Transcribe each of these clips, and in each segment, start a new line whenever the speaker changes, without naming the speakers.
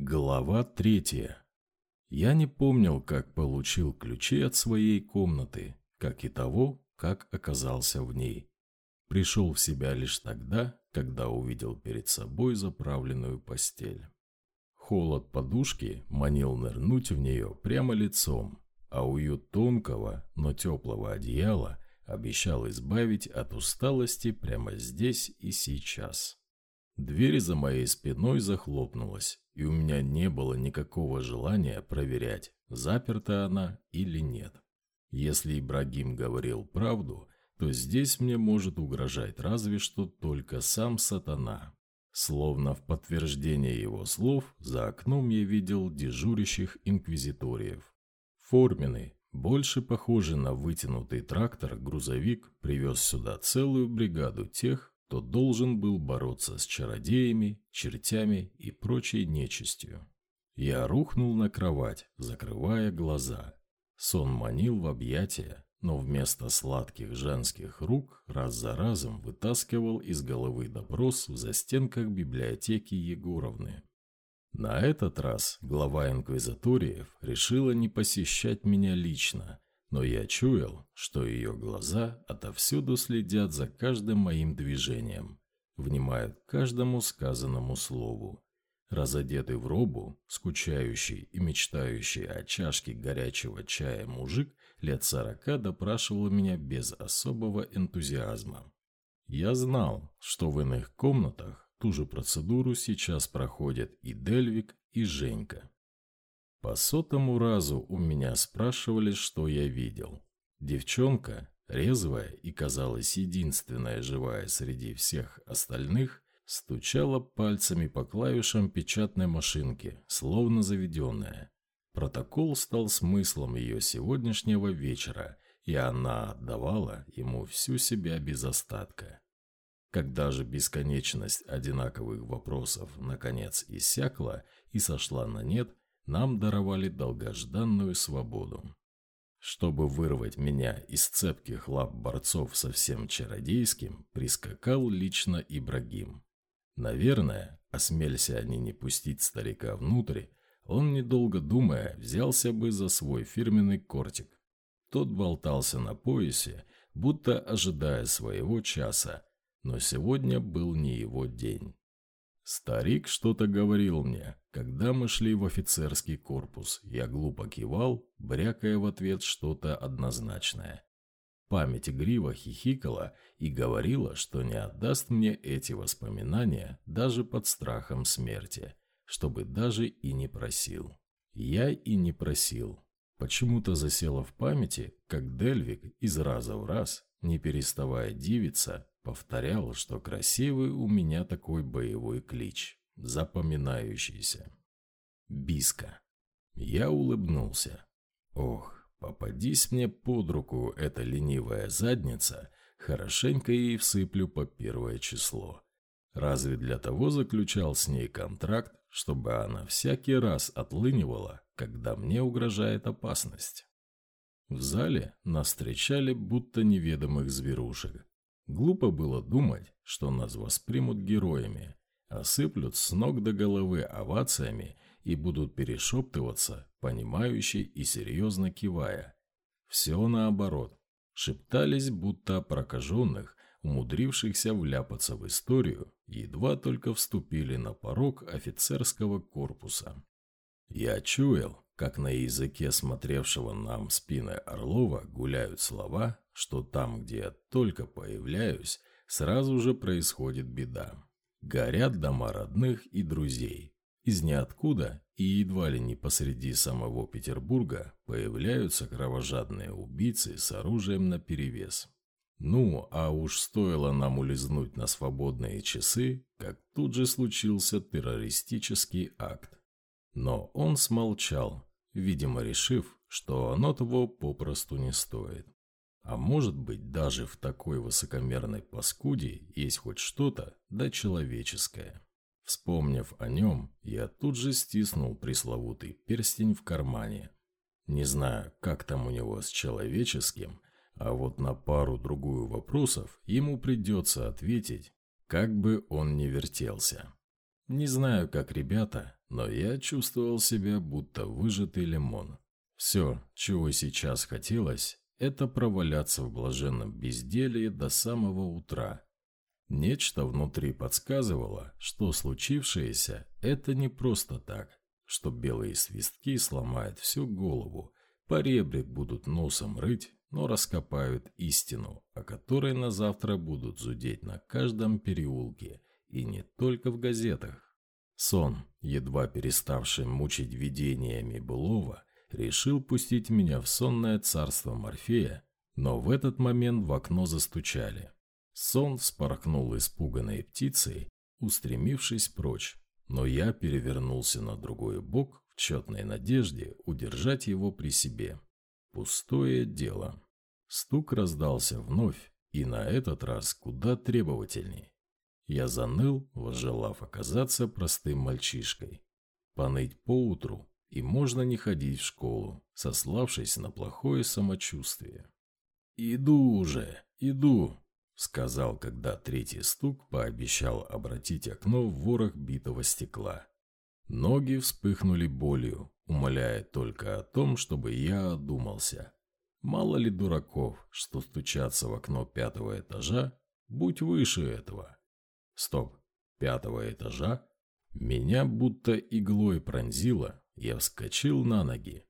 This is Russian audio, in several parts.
Глава третья. Я не помнил, как получил ключи от своей комнаты, как и того, как оказался в ней. Пришел в себя лишь тогда, когда увидел перед собой заправленную постель. Холод подушки манил нырнуть в нее прямо лицом, а уют тонкого, но теплого одеяла обещал избавить от усталости прямо здесь и сейчас. Дверь за моей спиной захлопнулась, и у меня не было никакого желания проверять, заперта она или нет. Если Ибрагим говорил правду, то здесь мне может угрожать разве что только сам сатана. Словно в подтверждение его слов, за окном я видел дежурящих инквизиториев. Форменный, больше похожий на вытянутый трактор, грузовик привез сюда целую бригаду тех, то должен был бороться с чародеями, чертями и прочей нечистью. Я рухнул на кровать, закрывая глаза. Сон манил в объятия, но вместо сладких женских рук раз за разом вытаскивал из головы допрос в застенках библиотеки Егоровны. На этот раз глава инквизиториев решила не посещать меня лично, но я чуял, что ее глаза отовсюду следят за каждым моим движением, внимают каждому сказанному слову. Разодетый в робу, скучающий и мечтающий о чашке горячего чая мужик лет сорока допрашивал меня без особого энтузиазма. Я знал, что в иных комнатах ту же процедуру сейчас проходят и Дельвик, и Женька. По сотому разу у меня спрашивали, что я видел. Девчонка, резвая и, казалось, единственная живая среди всех остальных, стучала пальцами по клавишам печатной машинки, словно заведенная. Протокол стал смыслом ее сегодняшнего вечера, и она отдавала ему всю себя без остатка. Когда же бесконечность одинаковых вопросов наконец иссякла и сошла на нет, нам даровали долгожданную свободу. Чтобы вырвать меня из цепких лап борцов со всем чародейским, прискакал лично Ибрагим. Наверное, осмелься они не пустить старика внутрь, он, недолго думая, взялся бы за свой фирменный кортик. Тот болтался на поясе, будто ожидая своего часа, но сегодня был не его день. Старик что-то говорил мне, когда мы шли в офицерский корпус. Я глупо кивал, брякая в ответ что-то однозначное. Память игриво хихикала и говорила, что не отдаст мне эти воспоминания даже под страхом смерти, чтобы даже и не просил. Я и не просил. Почему-то засело в памяти, как Дельвик из раза в раз, не переставая дивиться, Повторял, что красивый у меня такой боевой клич, запоминающийся. Биска. Я улыбнулся. Ох, попадись мне под руку эта ленивая задница, хорошенько ей всыплю по первое число. Разве для того заключал с ней контракт, чтобы она всякий раз отлынивала, когда мне угрожает опасность? В зале нас встречали будто неведомых зверушек. Глупо было думать, что нас воспримут героями, осыплют с ног до головы овациями и будут перешептываться, понимающие и серьезно кивая. Все наоборот. Шептались, будто прокаженных, умудрившихся вляпаться в историю, едва только вступили на порог офицерского корпуса. Я чуял, как на языке смотревшего нам спины Орлова гуляют слова, что там, где я только появляюсь, сразу же происходит беда. Горят дома родных и друзей. Из ниоткуда и едва ли не посреди самого Петербурга появляются кровожадные убийцы с оружием наперевес. Ну, а уж стоило нам улизнуть на свободные часы, как тут же случился террористический акт. Но он смолчал, видимо решив, что оно того попросту не стоит. А может быть, даже в такой высокомерной паскуде есть хоть что-то, да человеческое. Вспомнив о нем, я тут же стиснул пресловутый перстень в кармане. Не знаю, как там у него с человеческим, а вот на пару-другую вопросов ему придется ответить, как бы он ни вертелся. Не знаю, как ребята, но я чувствовал себя будто выжатый лимон. Все, чего сейчас хотелось, это проваляться в блаженном безделье до самого утра. Нечто внутри подсказывало, что случившееся – это не просто так, что белые свистки сломают всю голову, по ребре будут носом рыть, но раскопают истину, о которой на завтра будут зудеть на каждом переулке, и не только в газетах. Сон, едва переставший мучить видениями былого, решил пустить меня в сонное царство Морфея, но в этот момент в окно застучали. Сон вспорхнул испуганной птицей, устремившись прочь, но я перевернулся на другой бок в четной надежде удержать его при себе. Пустое дело. Стук раздался вновь, и на этот раз куда требовательней. Я заныл, возжелав оказаться простым мальчишкой. Поныть поутру, и можно не ходить в школу, сославшись на плохое самочувствие. «Иду уже, иду», — сказал, когда третий стук пообещал обратить окно в ворох битого стекла. Ноги вспыхнули болью, умоляя только о том, чтобы я одумался. Мало ли дураков, что стучатся в окно пятого этажа, будь выше этого. Стоп, пятого этажа? Меня будто иглой пронзило, я вскочил на ноги.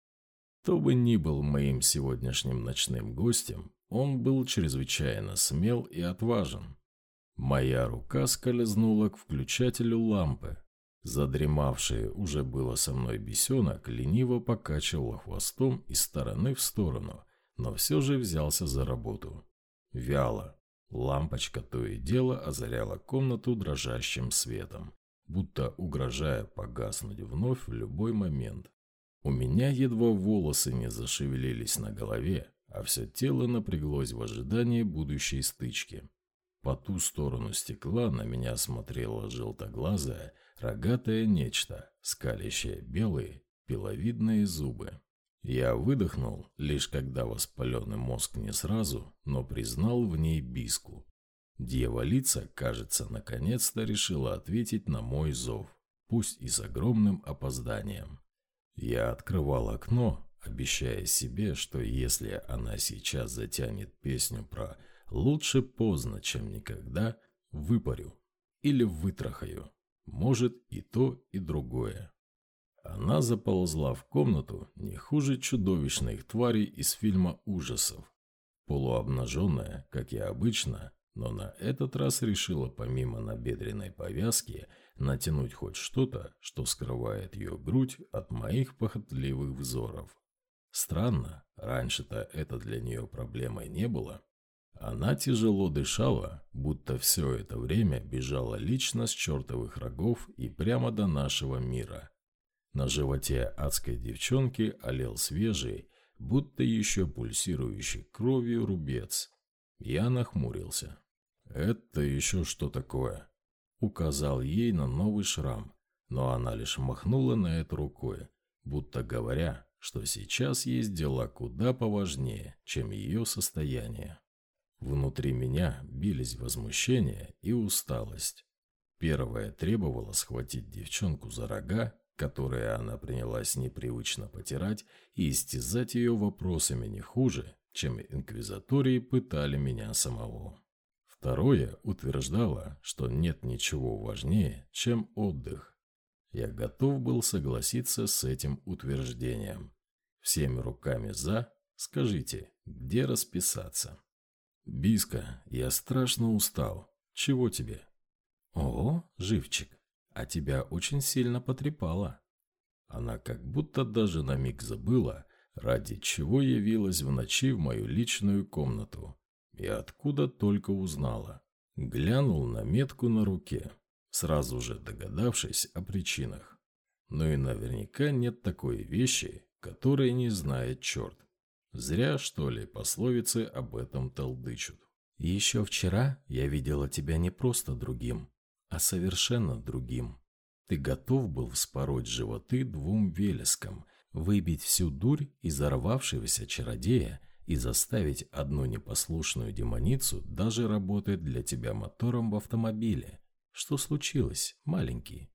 Кто бы ни был моим сегодняшним ночным гостем, он был чрезвычайно смел и отважен. Моя рука скользнула к включателю лампы. Задремавший уже было со мной бесенок лениво покачивал хвостом из стороны в сторону, но все же взялся за работу. Вяло, Лампочка то и дело озаряла комнату дрожащим светом, будто угрожая погаснуть вновь в любой момент. У меня едва волосы не зашевелились на голове, а все тело напряглось в ожидании будущей стычки. По ту сторону стекла на меня смотрело желтоглазое, рогатое нечто, скалящее белые, пиловидные зубы. Я выдохнул, лишь когда воспаленный мозг не сразу, но признал в ней биску. Дьяволица, кажется, наконец-то решила ответить на мой зов, пусть и с огромным опозданием. Я открывал окно, обещая себе, что если она сейчас затянет песню про «лучше поздно, чем никогда», выпарю или вытрахаю. Может и то, и другое. Она заползла в комнату не хуже чудовищных тварей из фильма ужасов. Полуобнаженная, как и обычно, но на этот раз решила помимо набедренной повязки натянуть хоть что-то, что скрывает ее грудь от моих похотливых взоров. Странно, раньше-то это для нее проблемой не было. Она тяжело дышала, будто все это время бежала лично с чертовых рогов и прямо до нашего мира. На животе адской девчонки олел свежий, будто еще пульсирующий кровью рубец. Я нахмурился. «Это еще что такое?» Указал ей на новый шрам, но она лишь махнула на это рукой, будто говоря, что сейчас есть дела куда поважнее, чем ее состояние. Внутри меня бились возмущение и усталость. Первое требовало схватить девчонку за рога которые она принялась непривычно потирать и истязать ее вопросами не хуже, чем инквизатории пытали меня самого. Второе утверждало, что нет ничего важнее, чем отдых. Я готов был согласиться с этим утверждением. Всеми руками «за» скажите, где расписаться? «Биска, я страшно устал. Чего тебе?» «О, живчик, а тебя очень сильно потрепало». Она как будто даже на миг забыла, ради чего явилась в ночи в мою личную комнату. И откуда только узнала. Глянул на метку на руке, сразу же догадавшись о причинах. Но и наверняка нет такой вещи, которой не знает черт. Зря, что ли, пословицы об этом толдычут. «Еще вчера я видела тебя не просто другим, а совершенно другим. Ты готов был вспороть животы двум велескам, выбить всю дурь из взорвавшегося чародея и заставить одну непослушную демоницу даже работать для тебя мотором в автомобиле. Что случилось, маленький?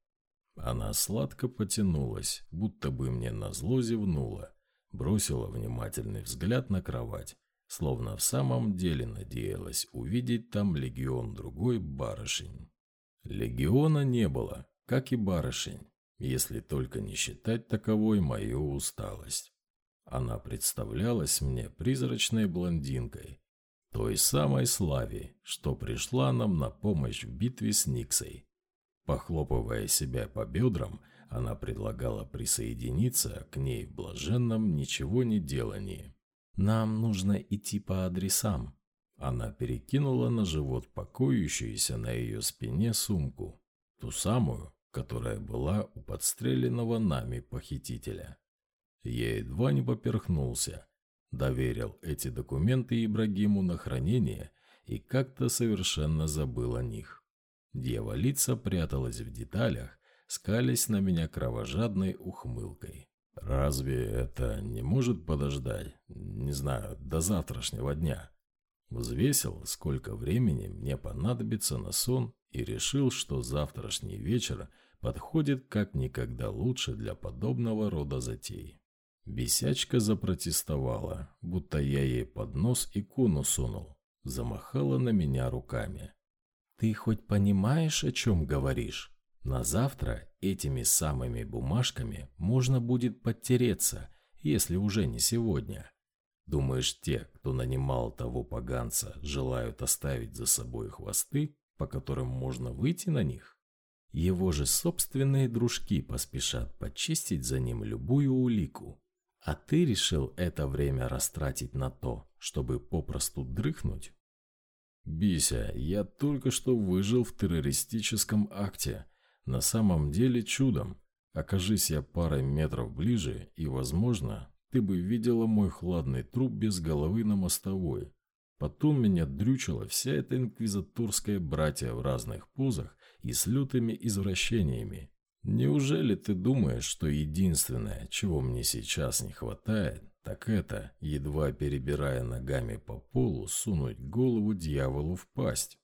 Она сладко потянулась, будто бы мне назло зевнула, бросила внимательный взгляд на кровать, словно в самом деле надеялась увидеть там легион другой барышень. Легиона не было, как и барышень, если только не считать таковой мою усталость. Она представлялась мне призрачной блондинкой, той самой Славе, что пришла нам на помощь в битве с Никсой. Похлопывая себя по бедрам, она предлагала присоединиться к ней в блаженном ничего не делании. «Нам нужно идти по адресам». Она перекинула на живот покоящуюся на ее спине сумку, ту самую, которая была у подстреленного нами похитителя. Я едва не поперхнулся, доверил эти документы Ибрагиму на хранение и как-то совершенно забыл о них. Дьяволица пряталась в деталях, скались на меня кровожадной ухмылкой. «Разве это не может подождать, не знаю, до завтрашнего дня?» Взвесил, сколько времени мне понадобится на сон и решил, что завтрашний вечер подходит как никогда лучше для подобного рода затей. Бесячка запротестовала, будто я ей под нос икону сунул, замахала на меня руками. «Ты хоть понимаешь, о чем говоришь? На завтра этими самыми бумажками можно будет подтереться, если уже не сегодня. Думаешь, те, кто нанимал того поганца, желают оставить за собой хвосты, по которым можно выйти на них? Его же собственные дружки поспешат почистить за ним любую улику. А ты решил это время растратить на то, чтобы попросту дрыхнуть? Бися, я только что выжил в террористическом акте. На самом деле чудом. Окажись я парой метров ближе, и, возможно, ты бы видела мой хладный труп без головы на мостовой. Потом меня дрючила вся эта инквизаторская братья в разных позах и с лютыми извращениями. Неужели ты думаешь, что единственное, чего мне сейчас не хватает, так это, едва перебирая ногами по полу, сунуть голову дьяволу в пасть?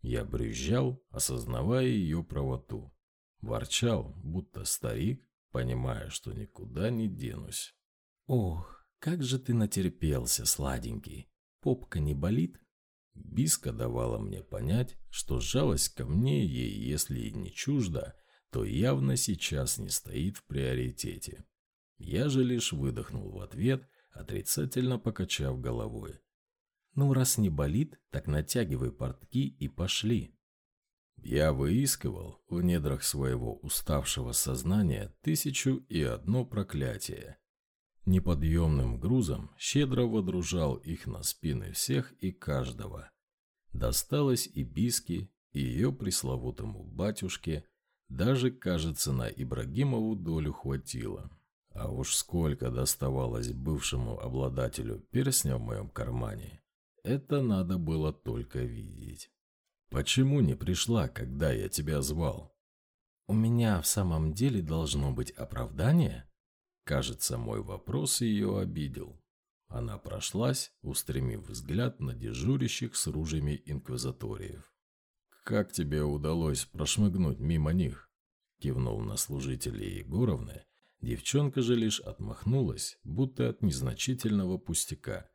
Я брюзжал, осознавая ее правоту. Ворчал, будто старик, понимая, что никуда не денусь. «Ох, как же ты натерпелся, сладенький! Попка не болит?» Биска давала мне понять, что жалость ко мне ей, если и не чужда, то явно сейчас не стоит в приоритете. Я же лишь выдохнул в ответ, отрицательно покачав головой. «Ну, раз не болит, так натягивай портки и пошли». Я выискивал в недрах своего уставшего сознания тысячу и одно проклятие. Неподъемным грузом щедро водружал их на спины всех и каждого. Досталось и Биске, и ее пресловутому батюшке, даже, кажется, на Ибрагимову долю хватило. А уж сколько доставалось бывшему обладателю перстня в моем кармане, это надо было только видеть. Почему не пришла, когда я тебя звал? У меня в самом деле должно быть оправдание? Кажется, мой вопрос ее обидел. Она прошлась, устремив взгляд на дежурящих с ружьями инквизаториев. «Как тебе удалось прошмыгнуть мимо них?» Кивнул на служителей Егоровны. Девчонка же лишь отмахнулась, будто от незначительного пустяка.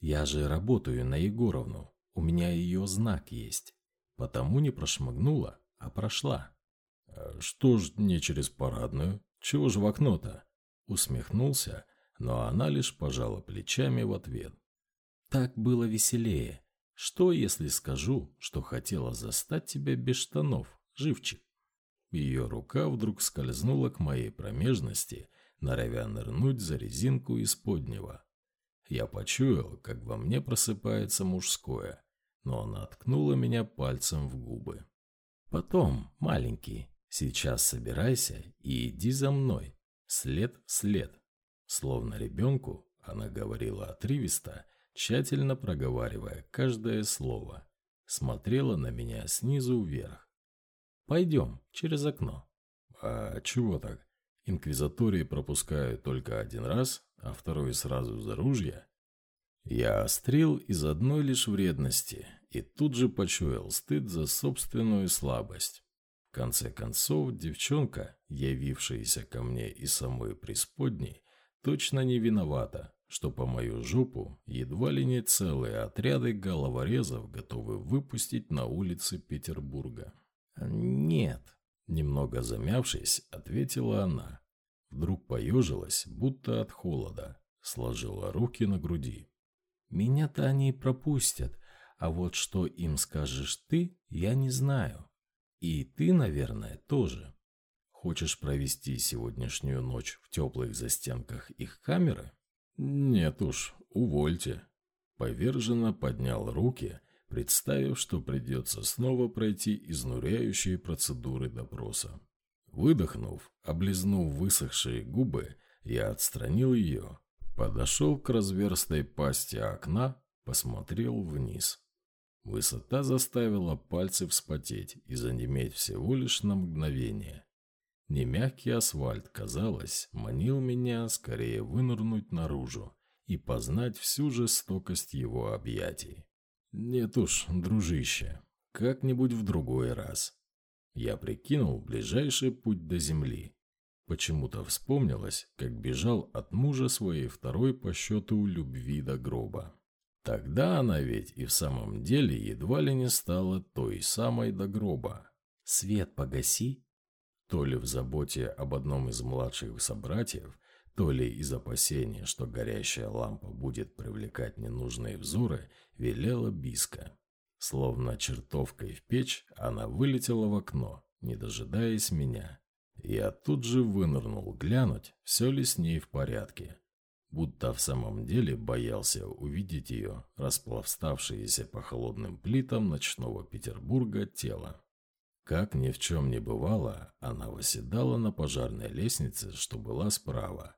«Я же работаю на Егоровну. У меня ее знак есть. Потому не прошмыгнула, а прошла». «А «Что ж не через парадную? Чего же в окно-то?» Усмехнулся, но она лишь пожала плечами в ответ. «Так было веселее. Что, если скажу, что хотела застать тебя без штанов, живчик?» Ее рука вдруг скользнула к моей промежности, норовя нырнуть за резинку из поднего. Я почуял, как во мне просыпается мужское, но она ткнула меня пальцем в губы. «Потом, маленький, сейчас собирайся и иди за мной, след в след». Словно ребенку, она говорила отрывисто, тщательно проговаривая каждое слово. Смотрела на меня снизу вверх. Пойдем, через окно. А чего так? Инквизатории пропускают только один раз, а второй сразу за ружья? Я острил из одной лишь вредности и тут же почуял стыд за собственную слабость. конце концов, девчонка, явившаяся ко мне из самой преисподней, точно не виновата, что по мою жопу едва ли не целые отряды головорезов готовы выпустить на улицы Петербурга. «Нет», – немного замявшись, ответила она. Вдруг поежилась, будто от холода, сложила руки на груди. «Меня-то они пропустят, а вот что им скажешь ты, я не знаю. И ты, наверное, тоже. Хочешь провести сегодняшнюю ночь в теплых застенках их камеры? Нет уж, увольте. Поверженно поднял руки, представив, что придется снова пройти изнуряющие процедуры допроса. Выдохнув, облизнув высохшие губы, я отстранил ее, подошел к разверстой пасти окна, посмотрел вниз. Высота заставила пальцы вспотеть и занеметь всего лишь на мгновение. Немягкий асфальт, казалось, манил меня скорее вынырнуть наружу и познать всю жестокость его объятий. Нет уж, дружище, как-нибудь в другой раз. Я прикинул ближайший путь до земли. Почему-то вспомнилось, как бежал от мужа своей второй по счету любви до гроба. Тогда она ведь и в самом деле едва ли не стала той самой до гроба. «Свет погаси!» То ли в заботе об одном из младших собратьев, то ли из опасения, что горящая лампа будет привлекать ненужные взоры, велела Биска. Словно чертовкой в печь, она вылетела в окно, не дожидаясь меня. Я тут же вынырнул глянуть, все ли с ней в порядке будто в самом деле боялся увидеть ее, расплавставшееся по холодным плитам ночного Петербурга тело. Как ни в чем не бывало, она восседала на пожарной лестнице, что была справа.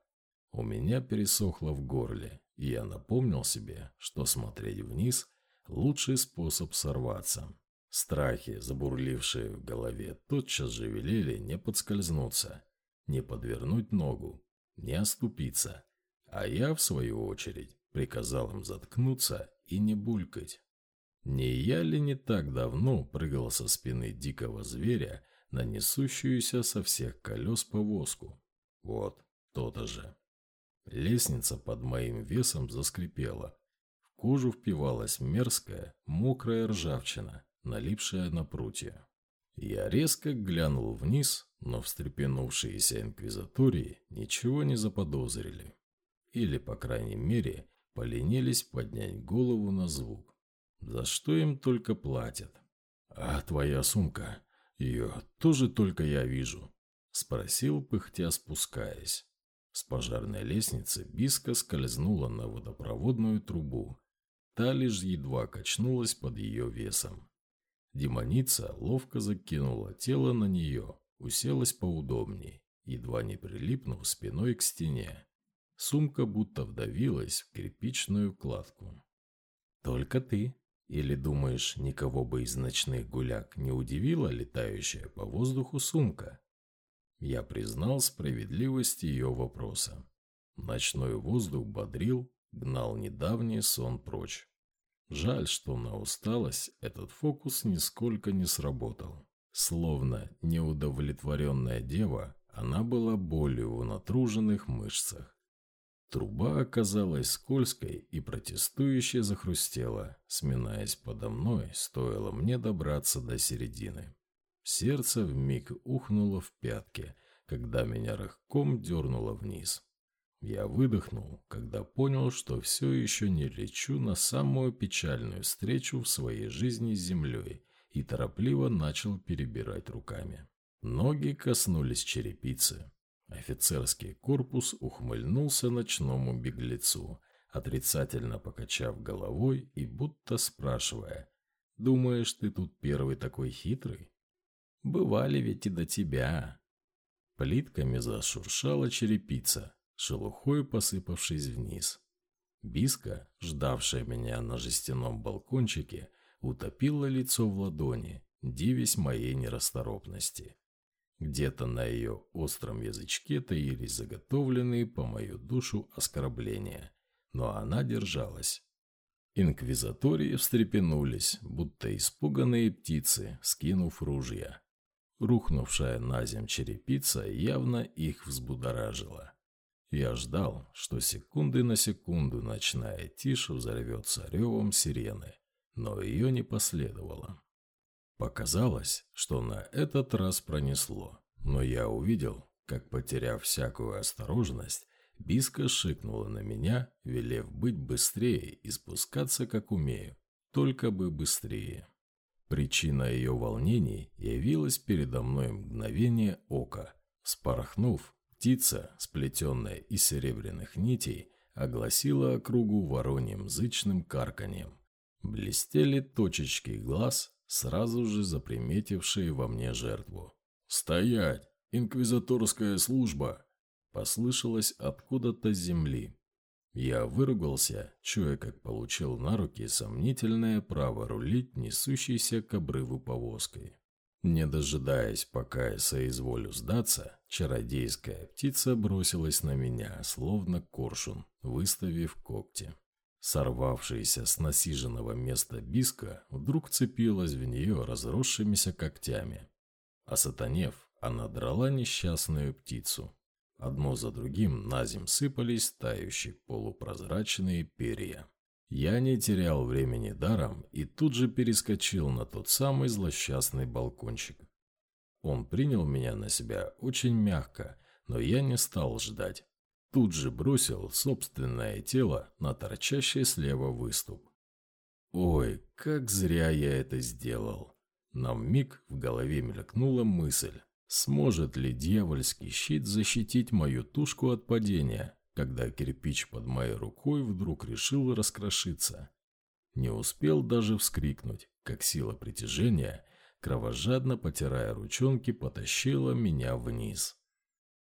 У меня пересохло в горле, и я напомнил себе, что смотреть вниз – лучший способ сорваться. Страхи, забурлившие в голове, тотчас же велели не подскользнуться, не подвернуть ногу, не оступиться – а я, в свою очередь, приказал им заткнуться и не булькать. Не я ли не так давно прыгал со спины дикого зверя на несущуюся со всех колес повозку? Вот, то-то же. Лестница под моим весом заскрипела. В кожу впивалась мерзкая, мокрая ржавчина, налипшая на прутья. Я резко глянул вниз, но встрепенувшиеся инквизатории ничего не заподозрили или, по крайней мере, поленились поднять голову на звук. За что им только платят? «А твоя сумка? Ее тоже только я вижу?» Спросил, пыхтя спускаясь. С пожарной лестницы Биска скользнула на водопроводную трубу. Та лишь едва качнулась под ее весом. Демоница ловко закинула тело на нее, уселась поудобней, едва не прилипнув спиной к стене. Сумка будто вдавилась в кирпичную кладку. «Только ты? Или думаешь, никого бы из ночных гуляк не удивила летающая по воздуху сумка?» Я признал справедливость ее вопроса. Ночной воздух бодрил, гнал недавний сон прочь. Жаль, что на усталость этот фокус нисколько не сработал. Словно неудовлетворенная дева, она была болью в натруженных мышцах. Труба оказалась скользкой и протестующе захрустела, сминаясь подо мной, стоило мне добраться до середины. Сердце вмиг ухнуло в пятки, когда меня рывком дернуло вниз. Я выдохнул, когда понял, что все еще не лечу на самую печальную встречу в своей жизни с землей и торопливо начал перебирать руками. Ноги коснулись черепицы, Офицерский корпус ухмыльнулся ночному беглецу, отрицательно покачав головой и будто спрашивая, «Думаешь, ты тут первый такой хитрый? Бывали ведь и до тебя». Плитками зашуршала черепица, шелухой посыпавшись вниз. Биска, ждавшая меня на жестяном балкончике, утопила лицо в ладони, дивясь моей нерасторопности. Где-то на ее остром язычке таились заготовленные по мою душу оскорбления, но она держалась. Инквизатории встрепенулись, будто испуганные птицы, скинув ружья. Рухнувшая на земь черепица явно их взбудоражила. Я ждал, что секунды на секунду ночная тишь взорвется ревом сирены, но ее не последовало. Показалось, что на этот раз пронесло, но я увидел, как, потеряв всякую осторожность, Биска шикнула на меня, велев быть быстрее и спускаться, как умею, только бы быстрее. Причина ее волнений явилась передо мной мгновение ока. Спорохнув, птица, сплетенная из серебряных нитей, огласила округу вороньим зычным карканьем. Блестели точечки глаз, сразу же заприметившие во мне жертву. «Стоять! Инквизиторская служба!» Послышалось откуда-то с земли. Я выругался, чуя, как получил на руки сомнительное право рулить несущейся к обрыву повозкой. Не дожидаясь, пока я соизволю сдаться, чародейская птица бросилась на меня, словно коршун, выставив когти. Сорвавшаяся с насиженного места биска вдруг цепилась в нее разросшимися когтями. Осатанев, она драла несчастную птицу, Одно за другим на земь сыпались тающие полупрозрачные перья. Я не терял времени даром и тут же перескочил на тот самый злосчастный балкончик. Он принял меня на себя очень мягко, но я не стал ждать. Тут же бросил собственное тело на торчащий слева выступ. Ой, как зря я это сделал. На миг в голове мелькнула мысль. Сможет ли дьявольский щит защитить мою тушку от падения, когда кирпич под моей рукой вдруг решил раскрошиться? Не успел даже вскрикнуть, как сила притяжения, кровожадно потирая ручонки, потащила меня вниз.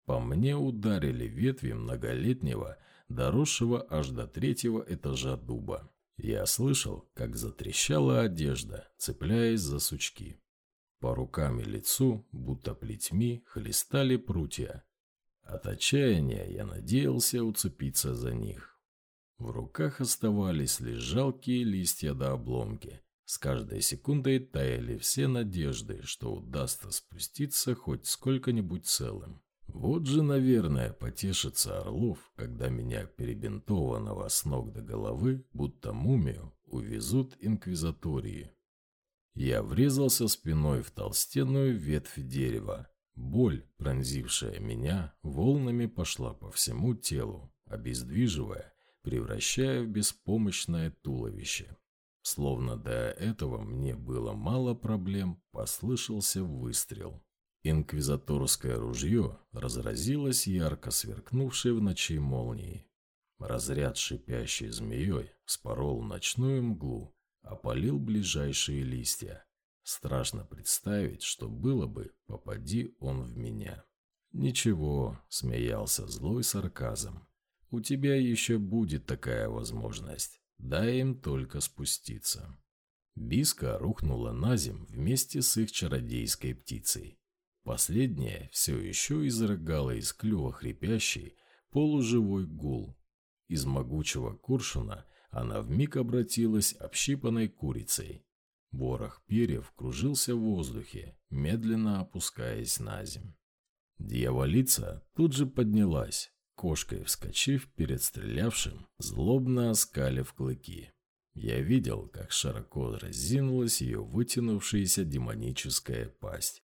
По мне ударили ветви многолетнего, доросшего аж до третьего этажа дуба. Я слышал, как затрещала одежда, цепляясь за сучки. По рукам и лицу, будто плетьми, хлестали прутья. От отчаяния я надеялся уцепиться за них. В руках оставались лишь жалкие листья до обломки. С каждой секундой таяли все надежды, что удастся спуститься хоть сколько-нибудь целым. Вот же, наверное, потешится Орлов, когда меня перебинтованного с ног до головы, будто мумию, увезут инквизатории. Я врезался спиной в толстенную ветвь дерева. Боль, пронзившая меня, волнами пошла по всему телу, обездвиживая, превращая в беспомощное туловище. Словно до этого мне было мало проблем, послышался выстрел. Инквизаторское ружье разразилось ярко сверкнувшей в ночи молнией. Разряд шипящей змеей спорол ночную мглу, опалил ближайшие листья. Страшно представить, что было бы, попади он в меня. «Ничего», — смеялся злой сарказм. «У тебя еще будет такая возможность. Дай им только спуститься». Биска рухнула на земь вместе с их чародейской птицей. Последняя все еще изрыгала из клюва хрипящий, полуживой гул. Из могучего куршуна она вмиг обратилась общипанной курицей. Ворох перьев кружился в воздухе, медленно опускаясь на земь. Дьяволица тут же поднялась, кошкой вскочив перед стрелявшим, злобно оскалив клыки. Я видел, как широко разинулась ее вытянувшаяся демоническая пасть.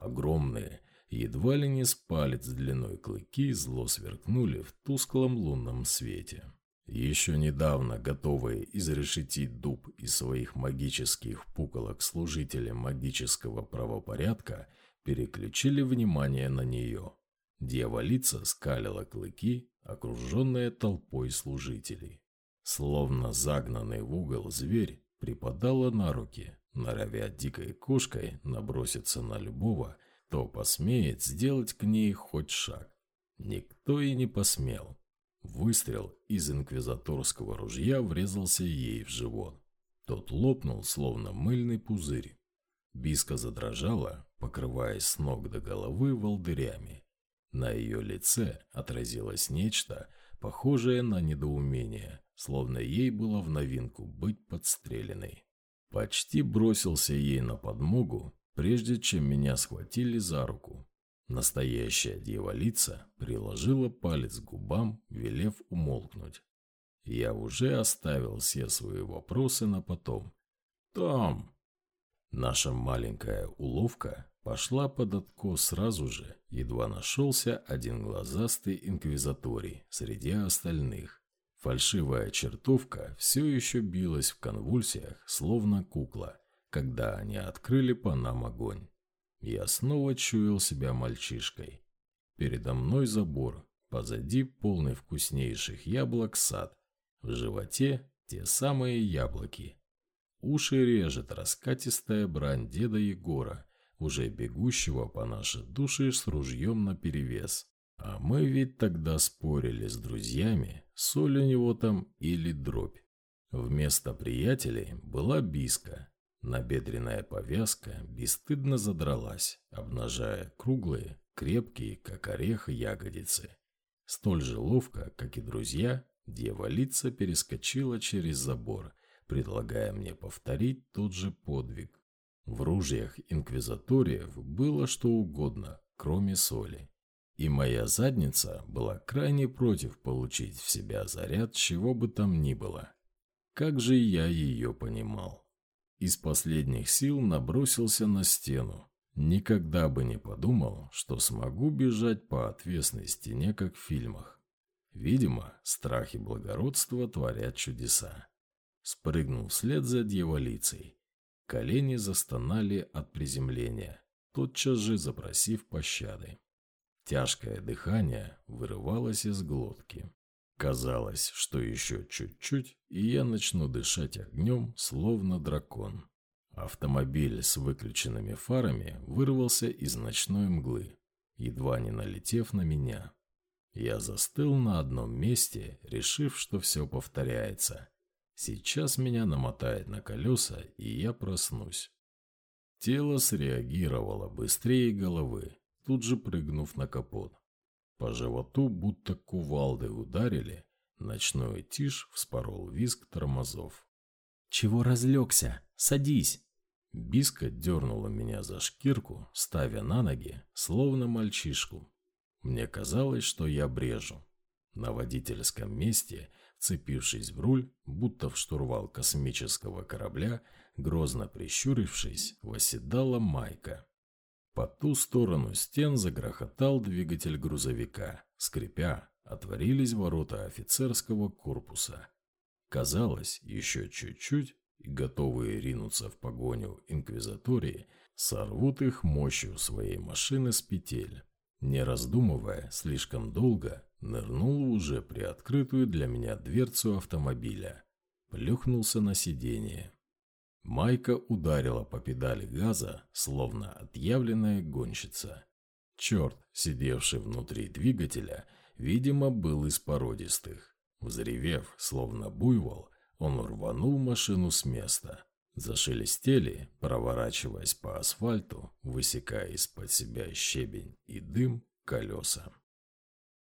Огромные, едва ли не с палец длиной клыки зло сверкнули в тусклом лунном свете. Еще недавно готовые изрешетить дуб из своих магических пуколок служители магического правопорядка переключили внимание на нее. Дьяволица скалила клыки, окруженная толпой служителей. Словно загнанный в угол зверь припадала на руки, норовя дикой кошкой наброситься на любого, кто посмеет сделать к ней хоть шаг. Никто и не посмел. Выстрел из инквизаторского ружья врезался ей в живот. Тот лопнул, словно мыльный пузырь. Биска задрожала, покрываясь с ног до головы волдырями. На ее лице отразилось нечто, похожее на недоумение, словно ей было в новинку быть подстреленной. Почти бросился ей на подмогу, прежде чем меня схватили за руку. Настоящая дьяволица приложила палец к губам, велев умолкнуть. Я уже оставил все свои вопросы на потом. «Там!» Наша маленькая уловка пошла под откос сразу же, едва нашелся один глазастый инквизаторий среди остальных. Фальшивая чертовка все еще билась в конвульсиях, словно кукла, когда они открыли по нам огонь. Я снова чуял себя мальчишкой. Передо мной забор, позади полный вкуснейших яблок сад, в животе те самые яблоки. Уши режет раскатистая брань деда Егора, уже бегущего по нашей душе с ружьем наперевес. А мы ведь тогда спорили с друзьями, соль у него там или дробь. Вместо приятелей была биска, Набедренная повязка бесстыдно задралась, обнажая круглые, крепкие, как орех, ягодицы. Столь же ловко, как и друзья, дева-лица перескочила через забор, предлагая мне повторить тот же подвиг. В ружьях инквизаториев было что угодно, кроме соли. И моя задница была крайне против получить в себя заряд чего бы там ни было. Как же я ее понимал. Из последних сил набросился на стену. Никогда бы не подумал, что смогу бежать по отвесной стене, как в фильмах. Видимо, страх и благородство творят чудеса. Спрыгнул вслед за дьяволицей. Колени застонали от приземления, тотчас же запросив пощады. Тяжкое дыхание вырывалось из глотки. Казалось, что еще чуть-чуть, и я начну дышать огнем, словно дракон. Автомобиль с выключенными фарами вырвался из ночной мглы, едва не налетев на меня. Я застыл на одном месте, решив, что все повторяется. Сейчас меня намотает на колеса, и я проснусь. Тело среагировало быстрее головы, тут же прыгнув на капот. По животу будто кувалды ударили, ночной тишь вспорол визг тормозов.
«Чего разлегся? Садись!»
Биска дернула меня за шкирку, ставя на ноги, словно мальчишку. Мне казалось, что я брежу. На водительском месте, цепившись в руль, будто в штурвал космического корабля, грозно прищурившись, восседала Майка. По ту сторону стен загрохотал двигатель грузовика. Скрипя, отворились ворота офицерского корпуса. Казалось, еще чуть-чуть, и готовые ринуться в погоню инквизатории, сорвут их мощью своей машины с петель. Не раздумывая слишком долго, нырнул уже приоткрытую для меня дверцу автомобиля. Плюхнулся на сиденье. Майка ударила по педали газа, словно отъявленная гонщица. Черт, сидевший внутри двигателя, видимо, был из породистых. Взревев, словно буйвол, он рванул машину с места. Зашелестели, проворачиваясь по асфальту, высекая из-под себя щебень и дым колеса.